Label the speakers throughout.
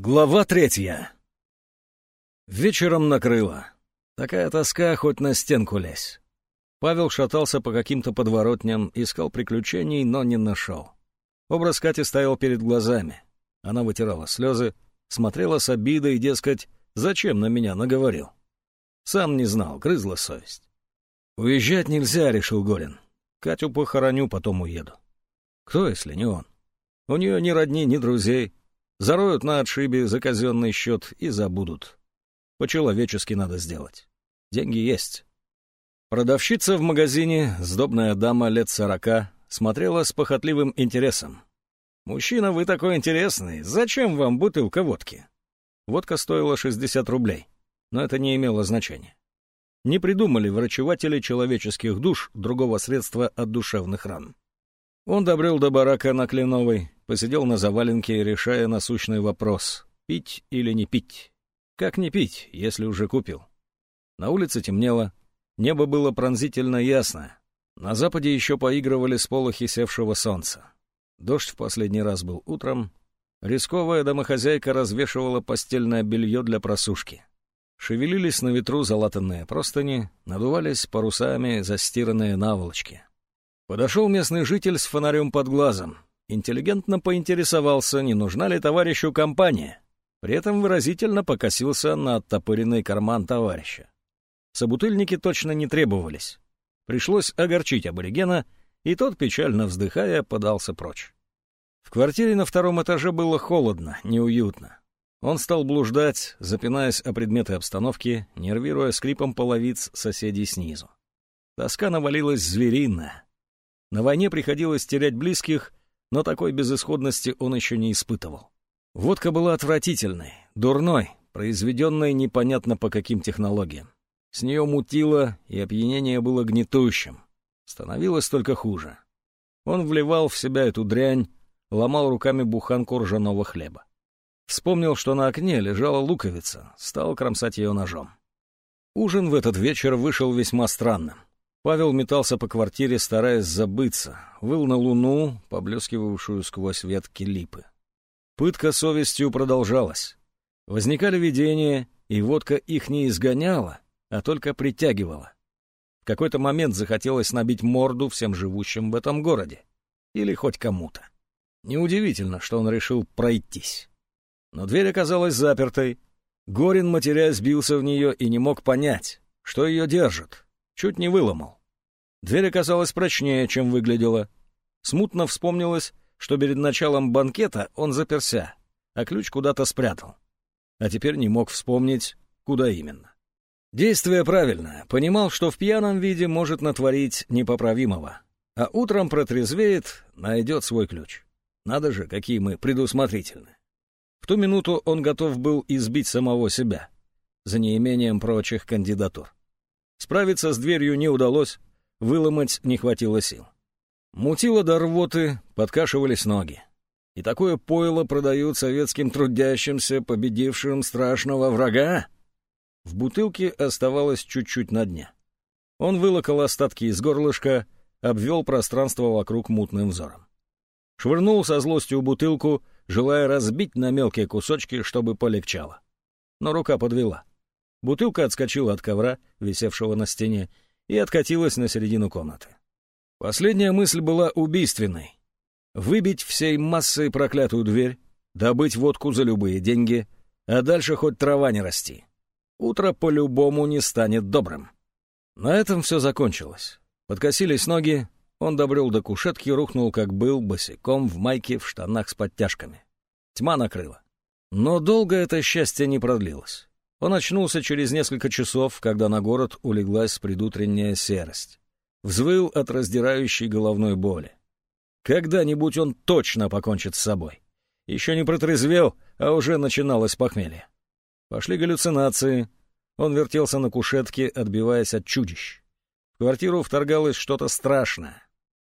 Speaker 1: Глава третья. Вечером накрыло. Такая тоска, хоть на стенку лезь. Павел шатался по каким-то подворотням, искал приключений, но не нашел. Образ Кати стоял перед глазами. Она вытирала слезы, смотрела с обидой, дескать, зачем на меня наговорил. Сам не знал, грызла совесть. «Уезжать нельзя», — решил Горин. «Катю похороню, потом уеду». Кто, если не он? У нее ни родни, ни друзей, Зароют на отшибе за казенный счет и забудут. По-человечески надо сделать. Деньги есть. Продавщица в магазине, сдобная дама лет сорока, смотрела с похотливым интересом. «Мужчина, вы такой интересный. Зачем вам бутылка водки?» Водка стоила 60 рублей, но это не имело значения. Не придумали врачеватели человеческих душ другого средства от душевных ран. Он добрел до барака на Кленовой, посидел на заваленке, решая насущный вопрос — пить или не пить. Как не пить, если уже купил? На улице темнело, небо было пронзительно ясно. На западе еще поигрывали сполохи севшего солнца. Дождь в последний раз был утром. Рисковая домохозяйка развешивала постельное белье для просушки. Шевелились на ветру залатанные простыни, надувались парусами застиранные наволочки. Подошел местный житель с фонарем под глазом. Интеллигентно поинтересовался, не нужна ли товарищу компания. При этом выразительно покосился на оттопыренный карман товарища. Собутыльники точно не требовались. Пришлось огорчить аборигена, и тот, печально вздыхая, подался прочь. В квартире на втором этаже было холодно, неуютно. Он стал блуждать, запинаясь о предметы обстановки, нервируя скрипом половиц соседей снизу. Тоска навалилась звериная. На войне приходилось терять близких, но такой безысходности он еще не испытывал. Водка была отвратительной, дурной, произведенной непонятно по каким технологиям. С нее мутило, и опьянение было гнетущим. Становилось только хуже. Он вливал в себя эту дрянь, ломал руками буханку ржаного хлеба. Вспомнил, что на окне лежала луковица, стал кромсать ее ножом. Ужин в этот вечер вышел весьма странным. Павел метался по квартире, стараясь забыться, выл на луну, поблескивавшую сквозь ветки липы. Пытка совестью продолжалась. Возникали видения, и водка их не изгоняла, а только притягивала. В какой-то момент захотелось набить морду всем живущим в этом городе. Или хоть кому-то. Неудивительно, что он решил пройтись. Но дверь оказалась запертой. Горин, матеря, сбился в нее и не мог понять, что ее держит. Чуть не выломал. Дверь оказалась прочнее, чем выглядела. Смутно вспомнилось, что перед началом банкета он заперся, а ключ куда-то спрятал. А теперь не мог вспомнить, куда именно. Действие правильное. Понимал, что в пьяном виде может натворить непоправимого. А утром протрезвеет, найдет свой ключ. Надо же, какие мы предусмотрительны. В ту минуту он готов был избить самого себя, за неимением прочих кандидатур. Справиться с дверью не удалось, Выломать не хватило сил. Мутило до рвоты, подкашивались ноги. И такое пойло продают советским трудящимся, победившим страшного врага? В бутылке оставалось чуть-чуть на дне. Он вылокал остатки из горлышка, обвел пространство вокруг мутным взором. Швырнул со злостью бутылку, желая разбить на мелкие кусочки, чтобы полегчало. Но рука подвела. Бутылка отскочила от ковра, висевшего на стене, и откатилась на середину комнаты. Последняя мысль была убийственной. Выбить всей массой проклятую дверь, добыть водку за любые деньги, а дальше хоть трава не расти. Утро по-любому не станет добрым. На этом все закончилось. Подкосились ноги, он добрел до кушетки, рухнул, как был, босиком, в майке, в штанах с подтяжками. Тьма накрыла. Но долго это счастье не продлилось. Он очнулся через несколько часов, когда на город улеглась предутренняя серость. Взвыл от раздирающей головной боли. Когда-нибудь он точно покончит с собой. Еще не протрезвел, а уже начиналось похмелье. Пошли галлюцинации. Он вертелся на кушетке, отбиваясь от чудищ. В квартиру вторгалось что-то страшное.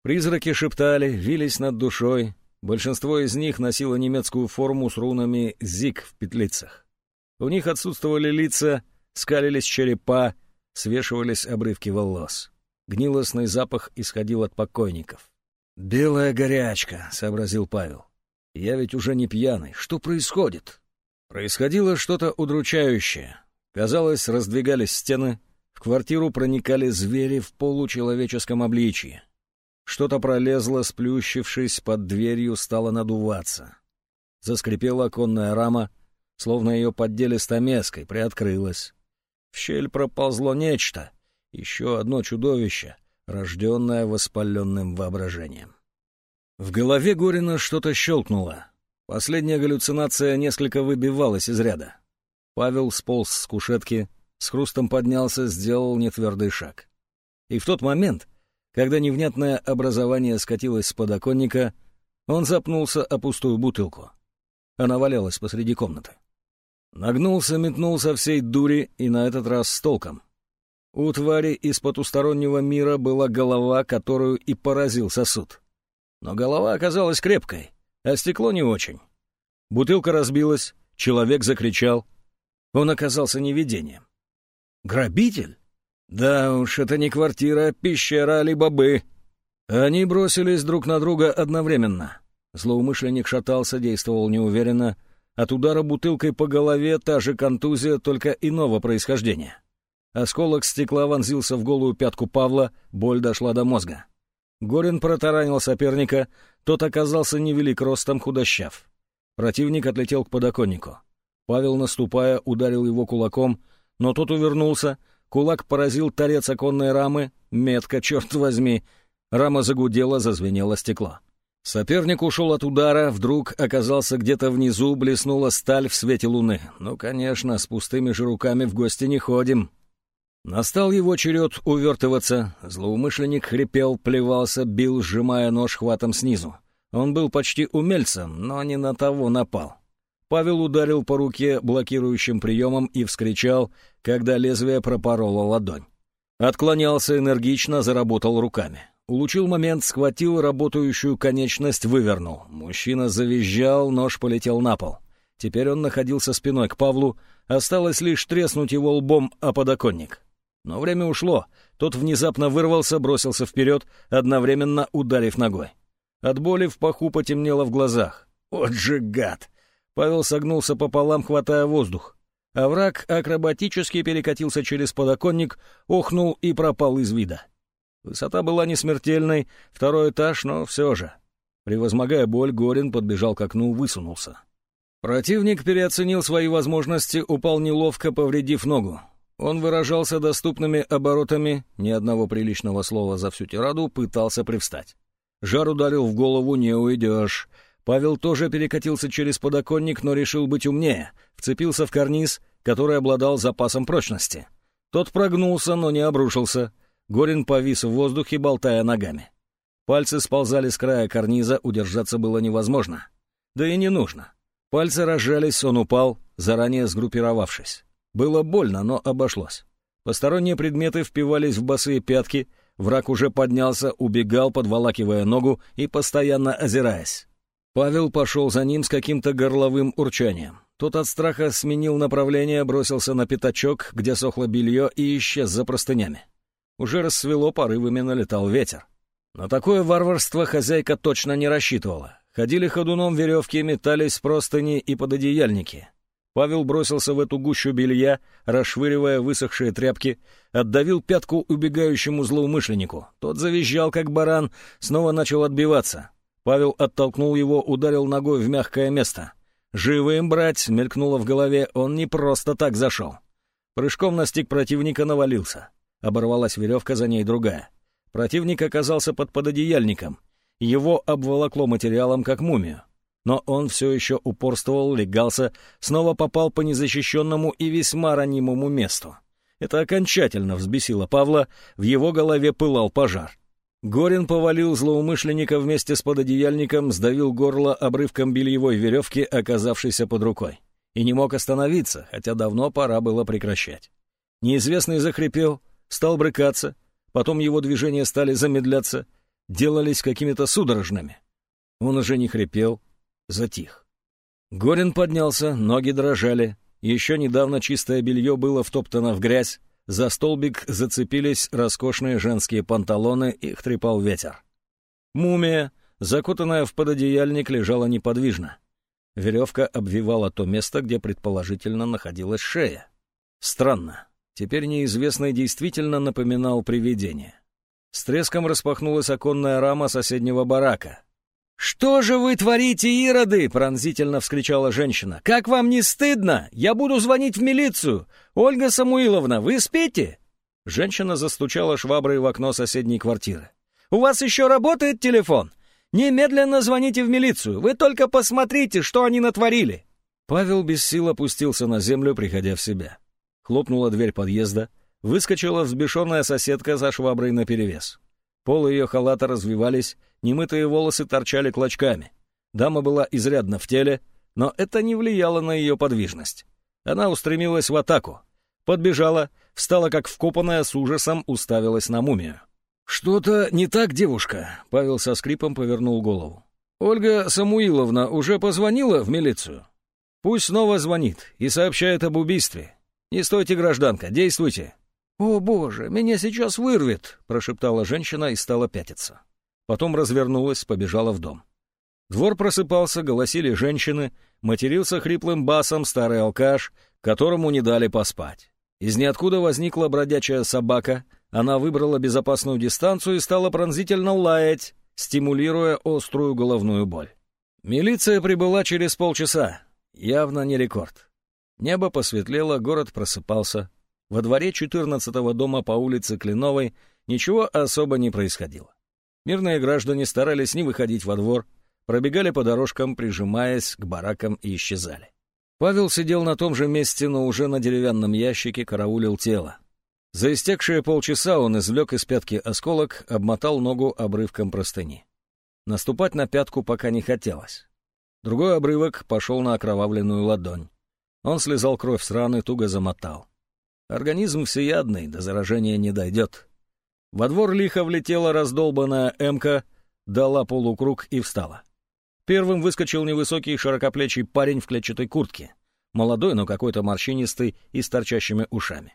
Speaker 1: Призраки шептали, вились над душой. Большинство из них носило немецкую форму с рунами «Зиг» в петлицах. У них отсутствовали лица, скалились черепа, свешивались обрывки волос. Гнилостный запах исходил от покойников. «Белая горячка», — сообразил Павел. «Я ведь уже не пьяный. Что происходит?» Происходило что-то удручающее. Казалось, раздвигались стены, в квартиру проникали звери в получеловеческом обличии. Что-то пролезло, сплющившись под дверью, стало надуваться. Заскрипела оконная рама, словно ее поддели стамеской, приоткрылась. В щель проползло нечто, еще одно чудовище, рожденное воспаленным воображением. В голове Горина что-то щелкнуло. Последняя галлюцинация несколько выбивалась из ряда. Павел сполз с кушетки, с хрустом поднялся, сделал нетвердый шаг. И в тот момент, когда невнятное образование скатилось с подоконника, он запнулся о пустую бутылку. Она валялась посреди комнаты. Нагнулся, метнул со всей дури и на этот раз с толком. У твари из потустороннего мира была голова, которую и поразил сосуд. Но голова оказалась крепкой, а стекло не очень. Бутылка разбилась, человек закричал. Он оказался невидением. Грабитель? Да уж, это не квартира, а пещера Али-Бабы. Они бросились друг на друга одновременно. Злоумышленник шатался, действовал неуверенно. От удара бутылкой по голове та же контузия, только иного происхождения. Осколок стекла вонзился в голую пятку Павла, боль дошла до мозга. Горин протаранил соперника, тот оказался невелик ростом, худощав. Противник отлетел к подоконнику. Павел, наступая, ударил его кулаком, но тот увернулся, кулак поразил торец оконной рамы, метко, черт возьми. Рама загудела, зазвенело стекло. Соперник ушел от удара, вдруг оказался где-то внизу, блеснула сталь в свете луны. Ну, конечно, с пустыми же руками в гости не ходим. Настал его черед увертываться. Злоумышленник хрипел, плевался, бил, сжимая нож хватом снизу. Он был почти умельцем, но не на того напал. Павел ударил по руке блокирующим приемом и вскричал, когда лезвие пропороло ладонь. Отклонялся энергично, заработал руками. Улучил момент, схватил работающую конечность, вывернул. Мужчина завизжал, нож полетел на пол. Теперь он находился спиной к Павлу, осталось лишь треснуть его лбом о подоконник. Но время ушло. Тот внезапно вырвался, бросился вперед, одновременно ударив ногой. От боли в паху потемнело в глазах. «Вот же гад!» Павел согнулся пополам, хватая воздух. А враг акробатически перекатился через подоконник, охнул и пропал из вида. Высота была не смертельной, второй этаж, но все же. Превозмогая боль, Горин подбежал к окну, высунулся. Противник переоценил свои возможности, упал неловко, повредив ногу. Он выражался доступными оборотами, ни одного приличного слова за всю тираду, пытался привстать. Жар ударил в голову, не уйдешь. Павел тоже перекатился через подоконник, но решил быть умнее. Вцепился в карниз, который обладал запасом прочности. Тот прогнулся, но не обрушился. Горин повис в воздухе, болтая ногами. Пальцы сползали с края карниза, удержаться было невозможно. Да и не нужно. Пальцы разжались, он упал, заранее сгруппировавшись. Было больно, но обошлось. Посторонние предметы впивались в босые пятки, враг уже поднялся, убегал, подволакивая ногу и постоянно озираясь. Павел пошел за ним с каким-то горловым урчанием. Тот от страха сменил направление, бросился на пятачок, где сохло белье, и исчез за простынями. Уже рассвело, порывами налетал ветер. На такое варварство хозяйка точно не рассчитывала. Ходили ходуном веревки, метались простыни и пододеяльники. Павел бросился в эту гущу белья, расшвыривая высохшие тряпки, отдавил пятку убегающему злоумышленнику. Тот завизжал, как баран, снова начал отбиваться. Павел оттолкнул его, ударил ногой в мягкое место. «Живым брать!» — мелькнуло в голове, он не просто так зашел. Прыжком настиг противника, навалился. Оборвалась веревка, за ней другая. Противник оказался под пододеяльником. Его обволокло материалом, как мумию но он все еще упорствовал, легался, снова попал по незащищенному и весьма ранимому месту. Это окончательно взбесило Павла, в его голове пылал пожар. Горин повалил злоумышленника вместе с пододеяльником, сдавил горло обрывком бельевой веревки, оказавшейся под рукой. И не мог остановиться, хотя давно пора было прекращать. Неизвестный захрипел, стал брыкаться, потом его движения стали замедляться, делались какими-то судорожными. Он уже не хрипел, затих. Горин поднялся, ноги дрожали. Еще недавно чистое белье было втоптано в грязь. За столбик зацепились роскошные женские панталоны, их трепал ветер. Мумия, закутанная в пододеяльник, лежала неподвижно. Веревка обвивала то место, где предположительно находилась шея. Странно. Теперь неизвестный действительно напоминал привидение. С треском распахнулась оконная рама соседнего барака. «Что же вы творите, ироды?» — пронзительно вскричала женщина. «Как вам не стыдно? Я буду звонить в милицию! Ольга Самуиловна, вы спите?» Женщина застучала шваброй в окно соседней квартиры. «У вас еще работает телефон? Немедленно звоните в милицию! Вы только посмотрите, что они натворили!» Павел без сил опустился на землю, приходя в себя. Хлопнула дверь подъезда, выскочила взбешенная соседка за шваброй наперевес. Полы ее халата развивались, немытые волосы торчали клочками. Дама была изрядно в теле, но это не влияло на ее подвижность. Она устремилась в атаку. Подбежала, встала как вкопанная, с ужасом уставилась на мумию. «Что-то не так, девушка?» — Павел со скрипом повернул голову. «Ольга Самуиловна уже позвонила в милицию?» «Пусть снова звонит и сообщает об убийстве. Не стойте, гражданка, действуйте!» «О, боже, меня сейчас вырвет!» — прошептала женщина и стала пятиться. Потом развернулась, побежала в дом. Двор просыпался, голосили женщины, матерился хриплым басом старый алкаш, которому не дали поспать. Из ниоткуда возникла бродячая собака, она выбрала безопасную дистанцию и стала пронзительно лаять, стимулируя острую головную боль. Милиция прибыла через полчаса. Явно не рекорд. Небо посветлело, город просыпался. Во дворе 14-го дома по улице Кленовой ничего особо не происходило. Мирные граждане старались не выходить во двор, пробегали по дорожкам, прижимаясь к баракам и исчезали. Павел сидел на том же месте, но уже на деревянном ящике караулил тело. За истекшие полчаса он извлек из пятки осколок, обмотал ногу обрывком простыни. Наступать на пятку пока не хотелось. Другой обрывок пошел на окровавленную ладонь. Он слезал кровь с раны, туго замотал. Организм всеядный, до заражения не дойдет. Во двор лихо влетела раздолбанная эмка, дала полукруг и встала. Первым выскочил невысокий широкоплечий парень в клетчатой куртке. Молодой, но какой-то морщинистый и с торчащими ушами.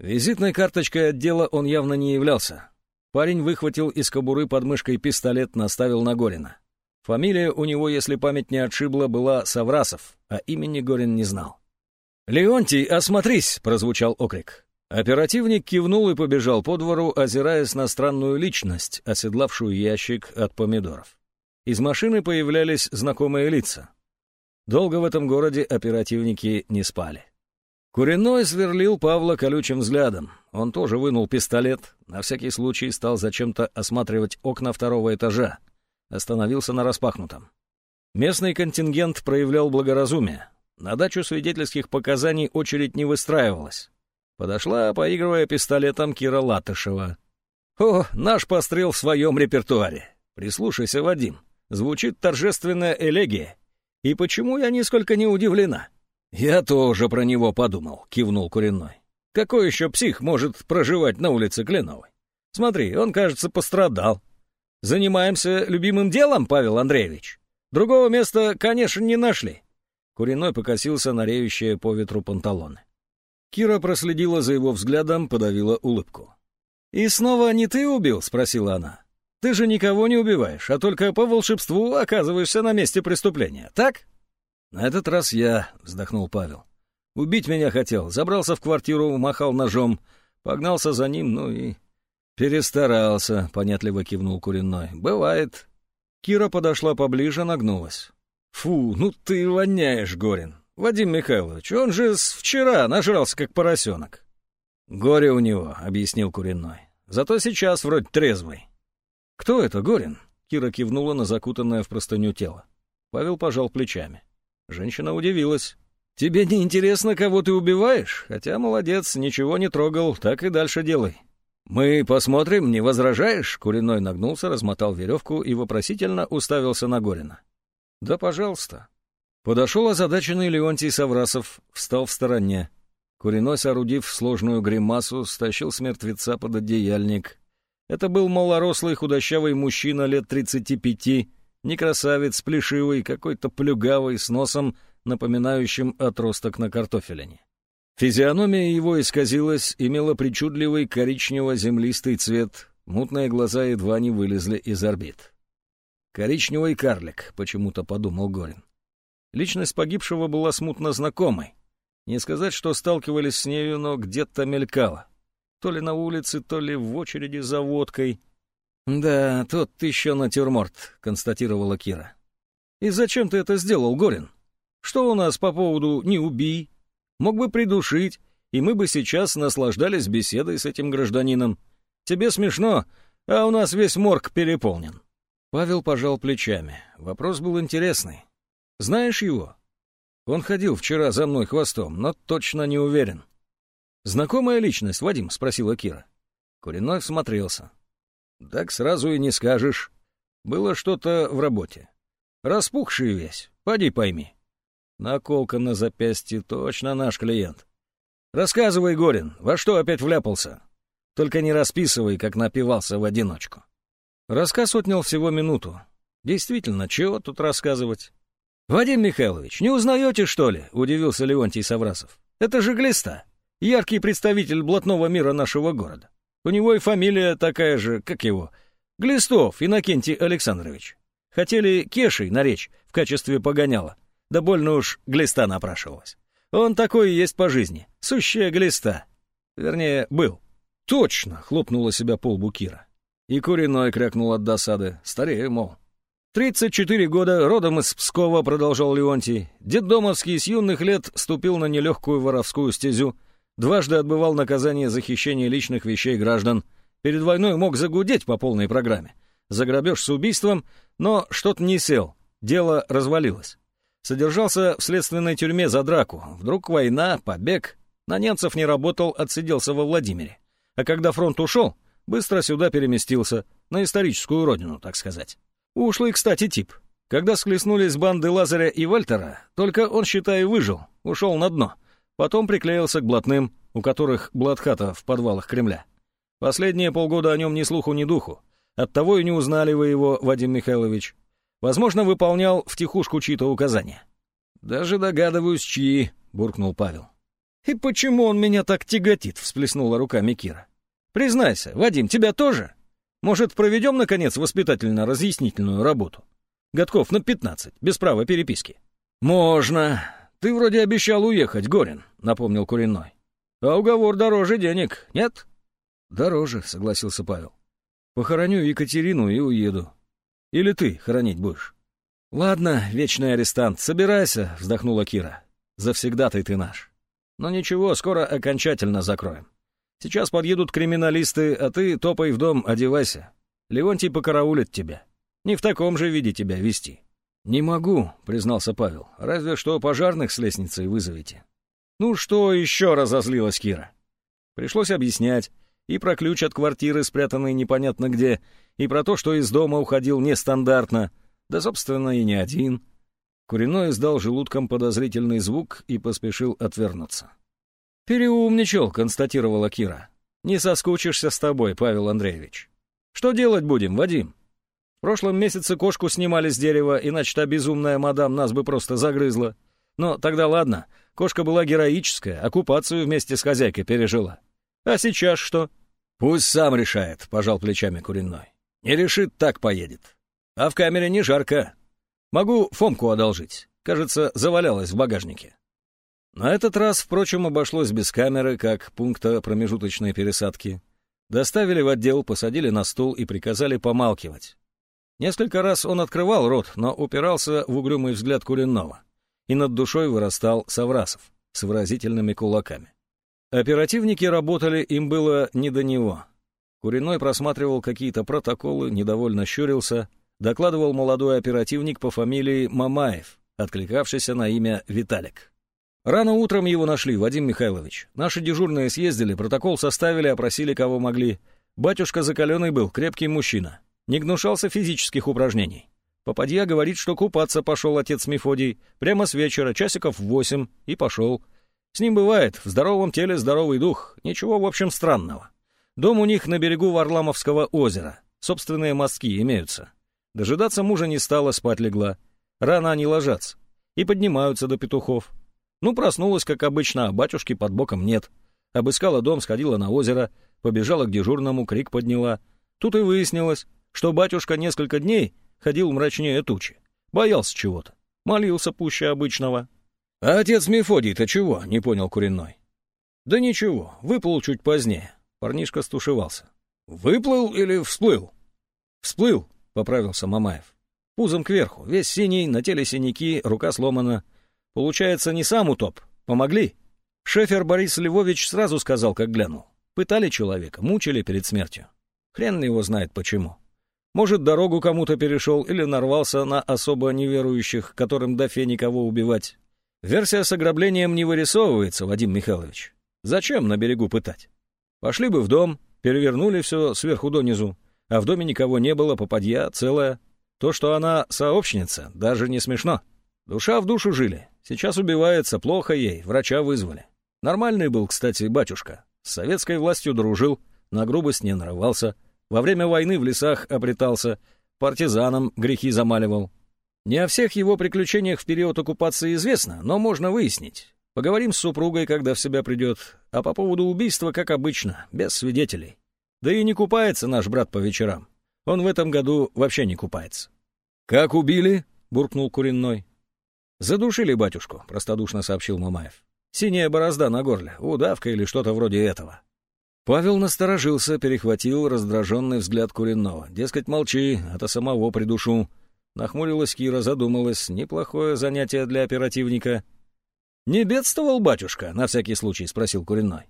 Speaker 1: Визитной карточкой отдела он явно не являлся. Парень выхватил из кобуры под мышкой пистолет, наставил на Горина. Фамилия у него, если память не отшибла, была Саврасов, а имени Горин не знал. «Леонтий, осмотрись!» — прозвучал окрик. Оперативник кивнул и побежал по двору, озираясь на странную личность, оседлавшую ящик от помидоров. Из машины появлялись знакомые лица. Долго в этом городе оперативники не спали. Куриной сверлил Павла колючим взглядом. Он тоже вынул пистолет, на всякий случай стал зачем-то осматривать окна второго этажа. Остановился на распахнутом. Местный контингент проявлял благоразумие. На дачу свидетельских показаний очередь не выстраивалась. Подошла, поигрывая пистолетом, Кира Латышева. «О, наш пострел в своем репертуаре. Прислушайся, Вадим. Звучит торжественная элегия. И почему я нисколько не удивлена? Я тоже про него подумал, кивнул Куриной. Какой еще псих может проживать на улице Кленовой? Смотри, он, кажется, пострадал. Занимаемся любимым делом, Павел Андреевич. Другого места, конечно, не нашли. Куриной покосился на реющие по ветру панталоны. Кира проследила за его взглядом, подавила улыбку. «И снова не ты убил?» — спросила она. Ты же никого не убиваешь, а только по волшебству оказываешься на месте преступления, так? На этот раз я, вздохнул Павел. Убить меня хотел, забрался в квартиру, махал ножом, погнался за ним, ну и... Перестарался, понятливо кивнул Куриной. Бывает. Кира подошла поближе, нагнулась. Фу, ну ты воняешь, Горин. Вадим Михайлович, он же с вчера нажрался, как поросенок. Горе у него, объяснил Куриной. Зато сейчас вроде трезвый. «Кто это, Горин?» Кира кивнула на закутанное в простыню тело. Павел пожал плечами. Женщина удивилась. «Тебе не интересно, кого ты убиваешь? Хотя молодец, ничего не трогал, так и дальше делай». «Мы посмотрим, не возражаешь?» Куриной нагнулся, размотал веревку и вопросительно уставился на Горина. «Да, пожалуйста». Подошел озадаченный Леонтий Саврасов, встал в стороне. Куриной, соорудив сложную гримасу, стащил с мертвеца под одеяльник, это был малорослый худощавый мужчина лет тридцати пяти, не красавец, плешивый, какой-то плюгавый, с носом, напоминающим отросток на картофелине. Физиономия его исказилась, имела причудливый коричнево-землистый цвет, мутные глаза едва не вылезли из орбит. «Коричневый карлик», — почему-то подумал Горин. Личность погибшего была смутно знакомой. Не сказать, что сталкивались с нею, но где-то мелькала. То ли на улице, то ли в очереди за водкой. «Да, тот еще натюрморт», — констатировала Кира. «И зачем ты это сделал, Горин? Что у нас по поводу «не убий»? Мог бы придушить, и мы бы сейчас наслаждались беседой с этим гражданином. Тебе смешно, а у нас весь морг переполнен». Павел пожал плечами. Вопрос был интересный. «Знаешь его?» Он ходил вчера за мной хвостом, но точно не уверен. «Знакомая личность, Вадим?» — спросила Кира. Куриной всмотрелся. «Так сразу и не скажешь. Было что-то в работе. Распухший весь, поди пойми. Наколка на запястье точно наш клиент. Рассказывай, Горин, во что опять вляпался? Только не расписывай, как напивался в одиночку». Рассказ отнял всего минуту. Действительно, чего тут рассказывать? «Вадим Михайлович, не узнаете, что ли?» — удивился Леонтий Саврасов. «Это же Глиста, яркий представитель блатного мира нашего города. У него и фамилия такая же, как его. Глистов Иннокентий Александрович. Хотели Кешей наречь в качестве погоняла. Да больно уж Глиста напрашивалась. Он такой и есть по жизни. Сущая Глиста. Вернее, был». «Точно!» — хлопнула себя по лбу Кира. И Куриной крякнул от досады. Старее, мол. «Тридцать четыре года, родом из Пскова», — продолжал Леонтий. Деддомовский с юных лет ступил на нелегкую воровскую стезю, дважды отбывал наказание за хищение личных вещей граждан. Перед войной мог загудеть по полной программе. За грабеж с убийством, но что-то не сел, дело развалилось. Содержался в следственной тюрьме за драку. Вдруг война, побег. На немцев не работал, отсиделся во Владимире. А когда фронт ушел, быстро сюда переместился, на историческую родину, так сказать. Ушлый, кстати, тип. Когда схлестнулись банды Лазаря и Вальтера, только он, считай, выжил, ушел на дно. Потом приклеился к блатным, у которых блатхата в подвалах Кремля. Последние полгода о нем ни слуху, ни духу. Оттого и не узнали вы его, Вадим Михайлович. Возможно, выполнял втихушку чьи-то указания. «Даже догадываюсь, чьи», — буркнул Павел. «И почему он меня так тяготит?» — всплеснула руками Кира. «Признайся, Вадим, тебя тоже?» Может, проведем, наконец, воспитательно-разъяснительную работу? Годков на пятнадцать, без права переписки. Можно. Ты вроде обещал уехать, Горин, напомнил Куриной. А уговор дороже денег, нет? Дороже, согласился Павел. Похороню Екатерину и уеду. Или ты хоронить будешь? Ладно, вечный арестант, собирайся, вздохнула Кира. Завсегда ты наш. Но ничего, скоро окончательно закроем. Сейчас подъедут криминалисты, а ты топай в дом, одевайся. Леонтий покараулит тебя. Не в таком же виде тебя вести». «Не могу», — признался Павел. «Разве что пожарных с лестницей вызовете». «Ну что еще?» — разозлилась Кира. Пришлось объяснять и про ключ от квартиры, спрятанный непонятно где, и про то, что из дома уходил нестандартно, да, собственно, и не один. Куриной издал желудком подозрительный звук и поспешил отвернуться. «Переумничал», — констатировала Кира. «Не соскучишься с тобой, Павел Андреевич. Что делать будем, Вадим? В прошлом месяце кошку снимали с дерева, иначе та безумная мадам нас бы просто загрызла. Но тогда ладно, кошка была героическая, оккупацию вместе с хозяйкой пережила. А сейчас что?» «Пусть сам решает», — пожал плечами Куриной. «Не решит, так поедет. А в камере не жарко. Могу Фомку одолжить. Кажется, завалялась в багажнике». На этот раз, впрочем, обошлось без камеры, как пункта промежуточной пересадки. Доставили в отдел, посадили на стул и приказали помалкивать. Несколько раз он открывал рот, но упирался в угрюмый взгляд Куренного. И над душой вырастал Саврасов с выразительными кулаками. Оперативники работали, им было не до него. Куриной просматривал какие-то протоколы, недовольно щурился, докладывал молодой оперативник по фамилии Мамаев, откликавшийся на имя Виталик. Рано утром его нашли, Вадим Михайлович. Наши дежурные съездили, протокол составили, опросили кого могли. Батюшка закаленный был, крепкий мужчина. Не гнушался физических упражнений. Попадья говорит, что купаться пошел отец Мефодий. Прямо с вечера, часиков в восемь, и пошел. С ним бывает, в здоровом теле здоровый дух. Ничего, в общем, странного. Дом у них на берегу Варламовского озера. Собственные мостки имеются. Дожидаться мужа не стала, спать легла. Рано они ложатся. И поднимаются до петухов. Ну, проснулась, как обычно, а батюшки под боком нет. Обыскала дом, сходила на озеро, побежала к дежурному, крик подняла. Тут и выяснилось, что батюшка несколько дней ходил мрачнее тучи. Боялся чего-то. Молился пуще обычного. А отец Мефодий-то чего? Не понял Куриной. Да ничего, выплыл чуть позднее. Парнишка стушевался. Выплыл или всплыл? Всплыл, поправился Мамаев. Пузом кверху, весь синий, на теле синяки, рука сломана. Получается, не сам утоп. Помогли? Шефер Борис Львович сразу сказал, как глянул. Пытали человека, мучили перед смертью. Хрен его знает почему. Может, дорогу кому-то перешел или нарвался на особо неверующих, которым до никого убивать. Версия с ограблением не вырисовывается, Вадим Михайлович. Зачем на берегу пытать? Пошли бы в дом, перевернули все сверху донизу, а в доме никого не было, попадья целая. То, что она сообщница, даже не смешно. Душа в душу жили. Сейчас убивается, плохо ей, врача вызвали. Нормальный был, кстати, батюшка. С советской властью дружил, на грубость не нарывался. Во время войны в лесах обретался, партизанам грехи замаливал. Не о всех его приключениях в период оккупации известно, но можно выяснить. Поговорим с супругой, когда в себя придет. А по поводу убийства, как обычно, без свидетелей. Да и не купается наш брат по вечерам. Он в этом году вообще не купается. «Как убили?» — буркнул Куренной. «Задушили батюшку», — простодушно сообщил Мамаев. «Синяя борозда на горле, удавка или что-то вроде этого». Павел насторожился, перехватил раздраженный взгляд Куренного. Дескать, молчи, а то самого придушу. Нахмурилась Кира, задумалась. Неплохое занятие для оперативника. «Не бедствовал батюшка?» — на всякий случай спросил Куренной.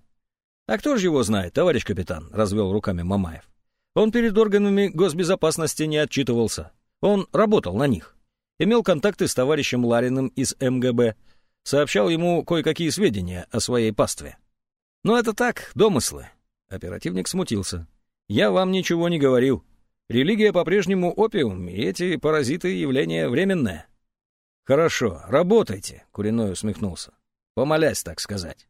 Speaker 1: «А кто же его знает, товарищ капитан?» — развел руками Мамаев. «Он перед органами госбезопасности не отчитывался. Он работал на них. Имел контакты с товарищем Лариным из МГБ. Сообщал ему кое-какие сведения о своей пастве. Но это так, домыслы. Оперативник смутился. «Я вам ничего не говорил. Религия по-прежнему опиум, и эти паразиты — явление временное». «Хорошо, работайте», — Куриной усмехнулся. «Помолясь, так сказать».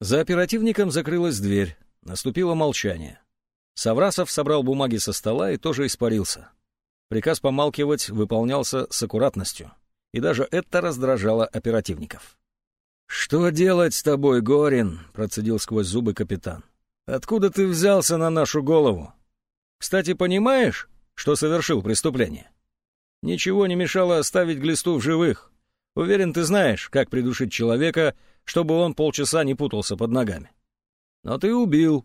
Speaker 1: За оперативником закрылась дверь. Наступило молчание. Саврасов собрал бумаги со стола и тоже испарился. Приказ помалкивать выполнялся с аккуратностью. И даже это раздражало оперативников. «Что делать с тобой, Горин?» — процедил сквозь зубы капитан. Откуда ты взялся на нашу голову? Кстати, понимаешь, что совершил преступление? Ничего не мешало оставить глисту в живых. Уверен, ты знаешь, как придушить человека, чтобы он полчаса не путался под ногами. Но ты убил.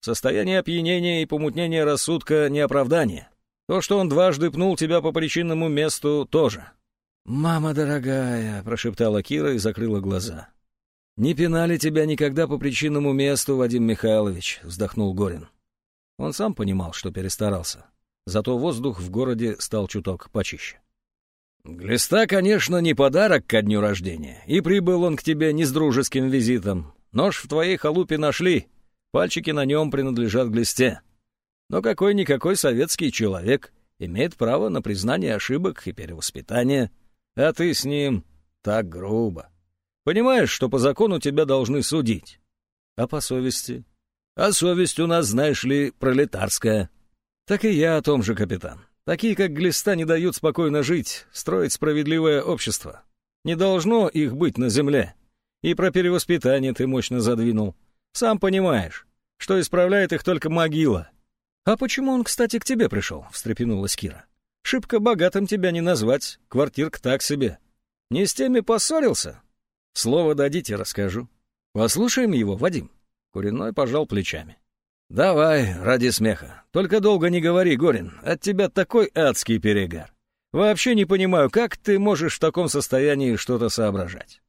Speaker 1: Состояние опьянения и помутнения рассудка — не оправдание. То, что он дважды пнул тебя по причинному месту, тоже. «Мама дорогая», — прошептала Кира и закрыла глаза. «Не пинали тебя никогда по причинному месту, Вадим Михайлович», — вздохнул Горин. Он сам понимал, что перестарался. Зато воздух в городе стал чуток почище. «Глиста, конечно, не подарок ко дню рождения, и прибыл он к тебе не с дружеским визитом. Нож в твоей халупе нашли, пальчики на нем принадлежат Глисте. Но какой-никакой советский человек имеет право на признание ошибок и перевоспитание, а ты с ним так грубо». Понимаешь, что по закону тебя должны судить. А по совести? А совесть у нас, знаешь ли, пролетарская. Так и я о том же, капитан. Такие, как Глиста, не дают спокойно жить, строить справедливое общество. Не должно их быть на земле. И про перевоспитание ты мощно задвинул. Сам понимаешь, что исправляет их только могила. А почему он, кстати, к тебе пришел? — встрепенулась Кира. Шибко богатым тебя не назвать, квартирка так себе. Не с теми поссорился? Слово дадите, расскажу. Послушаем его, Вадим. Куриной пожал плечами. Давай, ради смеха. Только долго не говори, Горин. От тебя такой адский перегар. Вообще не понимаю, как ты можешь в таком состоянии что-то соображать.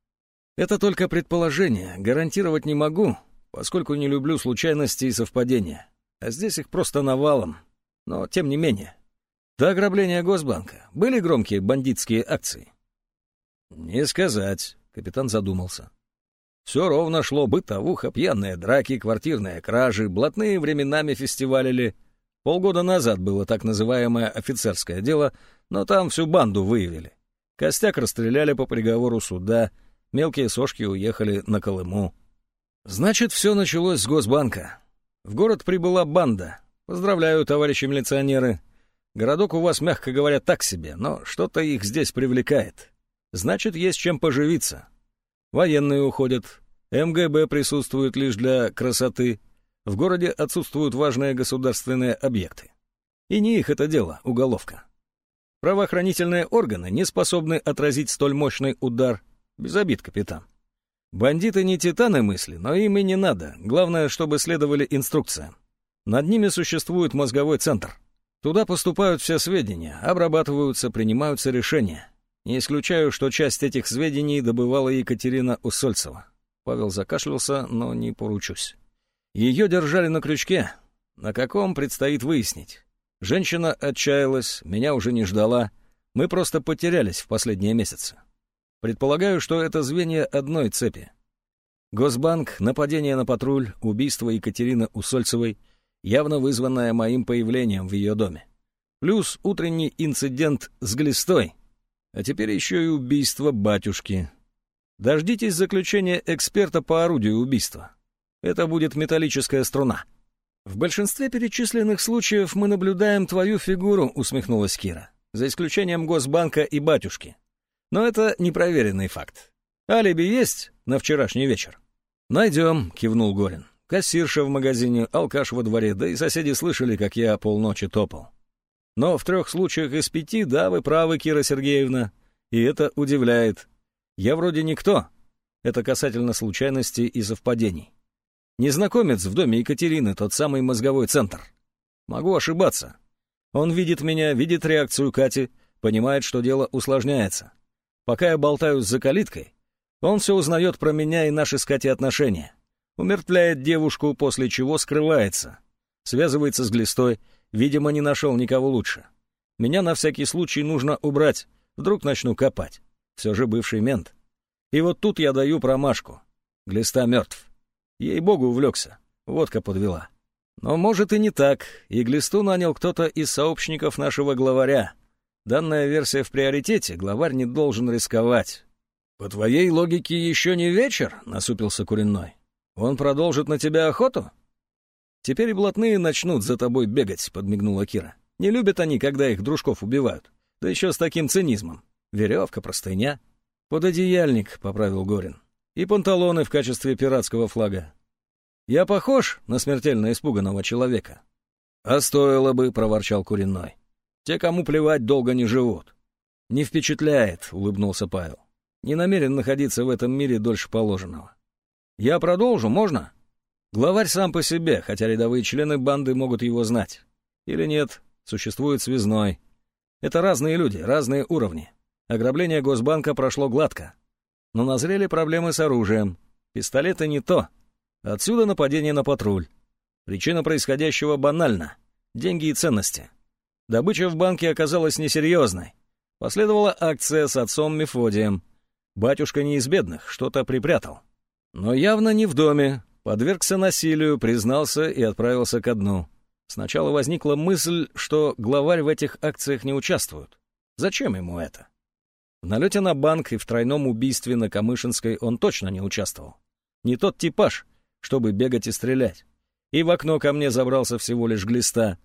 Speaker 1: Это только предположение, гарантировать не могу, поскольку не люблю случайности и совпадения. А здесь их просто навалом. Но тем не менее. До ограбления Госбанка были громкие бандитские акции? Не сказать. Капитан задумался. Все ровно шло бытовуха, пьяные драки, квартирные кражи, блатные временами фестивалили. Полгода назад было так называемое офицерское дело, но там всю банду выявили. Костяк расстреляли по приговору суда, мелкие сошки уехали на Колыму. Значит, все началось с Госбанка. В город прибыла банда. Поздравляю, товарищи милиционеры. Городок у вас, мягко говоря, так себе, но что-то их здесь привлекает. Значит, есть чем поживиться. Военные уходят, МГБ присутствует лишь для красоты, в городе отсутствуют важные государственные объекты. И не их это дело, уголовка. Правоохранительные органы не способны отразить столь мощный удар. Без обид, капитан. Бандиты не титаны мысли, но им и не надо. Главное, чтобы следовали инструкциям. Над ними существует мозговой центр. Туда поступают все сведения, обрабатываются, принимаются решения. Не исключаю, что часть этих сведений добывала Екатерина Усольцева. Павел закашлялся, но не поручусь. Ее держали на крючке. На каком предстоит выяснить. Женщина отчаялась, меня уже не ждала. Мы просто потерялись в последние месяцы. Предполагаю, что это звенья одной цепи. Госбанк, нападение на патруль, убийство Екатерины Усольцевой, явно вызванное моим появлением в ее доме. Плюс утренний инцидент с глистой. А теперь еще и убийство батюшки. Дождитесь заключения эксперта по орудию убийства. Это будет металлическая струна. «В большинстве перечисленных случаев мы наблюдаем твою фигуру», — усмехнулась Кира, «за исключением Госбанка и батюшки. Но это непроверенный факт. Алиби есть на вчерашний вечер?» «Найдем», — кивнул Горин. «Кассирша в магазине, алкаш во дворе, да и соседи слышали, как я полночи топал. Но в трех случаях из пяти, да, вы правы, Кира Сергеевна, и это удивляет. Я вроде никто. Это касательно случайностей и совпадений. Незнакомец в доме Екатерины, тот самый мозговой центр. Могу ошибаться. Он видит меня, видит реакцию Кати, понимает, что дело усложняется. Пока я болтаюсь за калиткой, он все узнает про меня и наши с Катей отношения. Умертвляет девушку, после чего скрывается. Связывается с глистой, видимо, не нашел никого лучше. Меня на всякий случай нужно убрать, вдруг начну копать. Все же бывший мент. И вот тут я даю промашку. Глиста мертв. Ей-богу, увлекся. Водка подвела. Но может и не так, и Глисту нанял кто-то из сообщников нашего главаря. Данная версия в приоритете, главарь не должен рисковать. «По твоей логике еще не вечер?» — насупился Куренной. «Он продолжит на тебя охоту?» «Теперь и блатные начнут за тобой бегать», — подмигнула Кира. «Не любят они, когда их дружков убивают. Да еще с таким цинизмом. Веревка, простыня». «Пододеяльник», — поправил Горин и панталоны в качестве пиратского флага. Я похож на смертельно испуганного человека. А стоило бы, проворчал Куриной. Те, кому плевать, долго не живут. Не впечатляет, улыбнулся Павел. Не намерен находиться в этом мире дольше положенного. Я продолжу, можно? Главарь сам по себе, хотя рядовые члены банды могут его знать. Или нет, существует связной. Это разные люди, разные уровни. Ограбление Госбанка прошло гладко но назрели проблемы с оружием. Пистолеты не то. Отсюда нападение на патруль. Причина происходящего банальна. Деньги и ценности. Добыча в банке оказалась несерьезной. Последовала акция с отцом Мефодием. Батюшка не из бедных, что-то припрятал. Но явно не в доме. Подвергся насилию, признался и отправился ко дну. Сначала возникла мысль, что главарь в этих акциях не участвует. Зачем ему это? В налете на банк и в тройном убийстве на Камышинской он точно не участвовал. Не тот типаж, чтобы бегать и стрелять. И в окно ко мне забрался всего лишь глиста.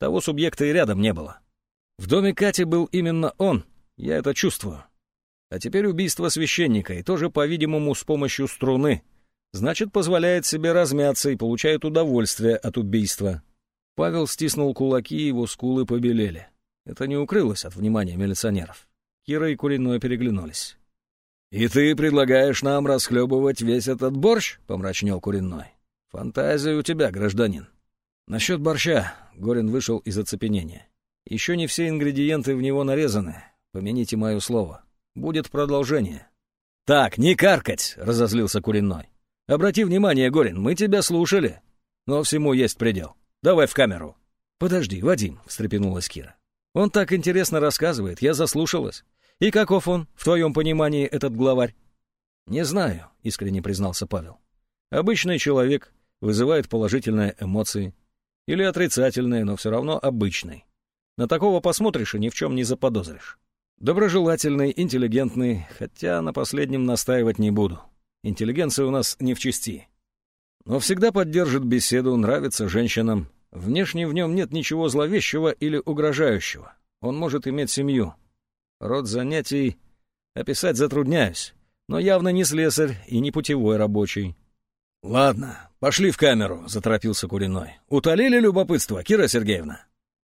Speaker 1: Того субъекта и рядом не было. В доме Кати был именно он, я это чувствую. А теперь убийство священника, и тоже, по-видимому, с помощью струны. Значит, позволяет себе размяться и получает удовольствие от убийства. Павел стиснул кулаки, его скулы побелели. Это не укрылось от внимания милиционеров. Кира и Куриной переглянулись. «И ты предлагаешь нам расхлебывать весь этот борщ?» — помрачнел Куриной. «Фантазия у тебя, гражданин». «Насчет борща», — Горин вышел из оцепенения. «Еще не все ингредиенты в него нарезаны. Помяните мое слово. Будет продолжение». «Так, не каркать!» — разозлился Куриной. «Обрати внимание, Горин, мы тебя слушали. Но всему есть предел. Давай в камеру». «Подожди, Вадим», — встрепенулась Кира. «Он так интересно рассказывает, я заслушалась. И каков он, в твоем понимании, этот главарь? Не знаю, искренне признался Павел. Обычный человек вызывает положительные эмоции. Или отрицательные, но все равно обычный. На такого посмотришь и ни в чем не заподозришь. Доброжелательный, интеллигентный, хотя на последнем настаивать не буду. Интеллигенция у нас не в чести. Но всегда поддержит беседу, нравится женщинам. Внешне в нем нет ничего зловещего или угрожающего. Он может иметь семью, Род занятий описать затрудняюсь, но явно не слесарь и не путевой рабочий. «Ладно, пошли в камеру», — заторопился Куриной. «Утолили любопытство, Кира Сергеевна?»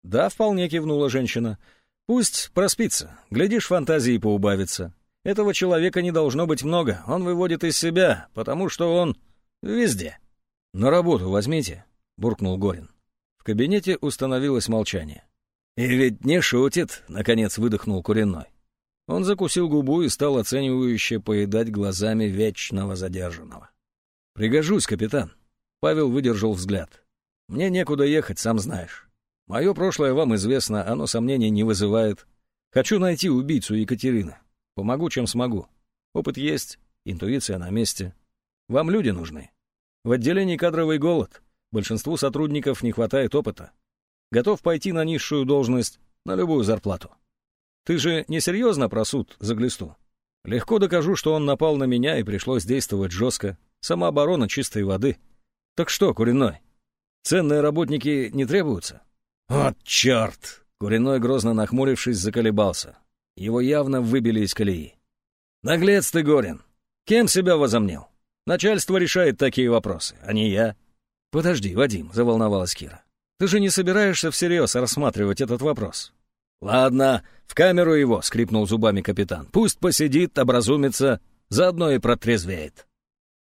Speaker 1: «Да, вполне кивнула женщина. Пусть проспится, глядишь, фантазии поубавится. Этого человека не должно быть много, он выводит из себя, потому что он везде. «На работу возьмите», — буркнул Горин. В кабинете установилось молчание. «И ведь не шутит», — наконец выдохнул Куриной. Он закусил губу и стал оценивающе поедать глазами вечного задержанного. «Пригожусь, капитан». Павел выдержал взгляд. «Мне некуда ехать, сам знаешь. Мое прошлое вам известно, оно сомнений не вызывает. Хочу найти убийцу Екатерины. Помогу, чем смогу. Опыт есть, интуиция на месте. Вам люди нужны. В отделении кадровый голод. Большинству сотрудников не хватает опыта. Готов пойти на низшую должность, на любую зарплату. Ты же не серьезно про суд за глисту? Легко докажу, что он напал на меня и пришлось действовать жестко. Самооборона чистой воды. Так что, Куриной, ценные работники не требуются? «Вот черт!» — Куриной, грозно нахмурившись, заколебался. Его явно выбили из колеи. «Наглец ты, Горин! Кем себя возомнил? Начальство решает такие вопросы, а не я». «Подожди, Вадим», — заволновалась Кира. «Ты же не собираешься всерьез рассматривать этот вопрос?» «Ладно, в камеру его», — скрипнул зубами капитан. «Пусть посидит, образумится, заодно и протрезвеет».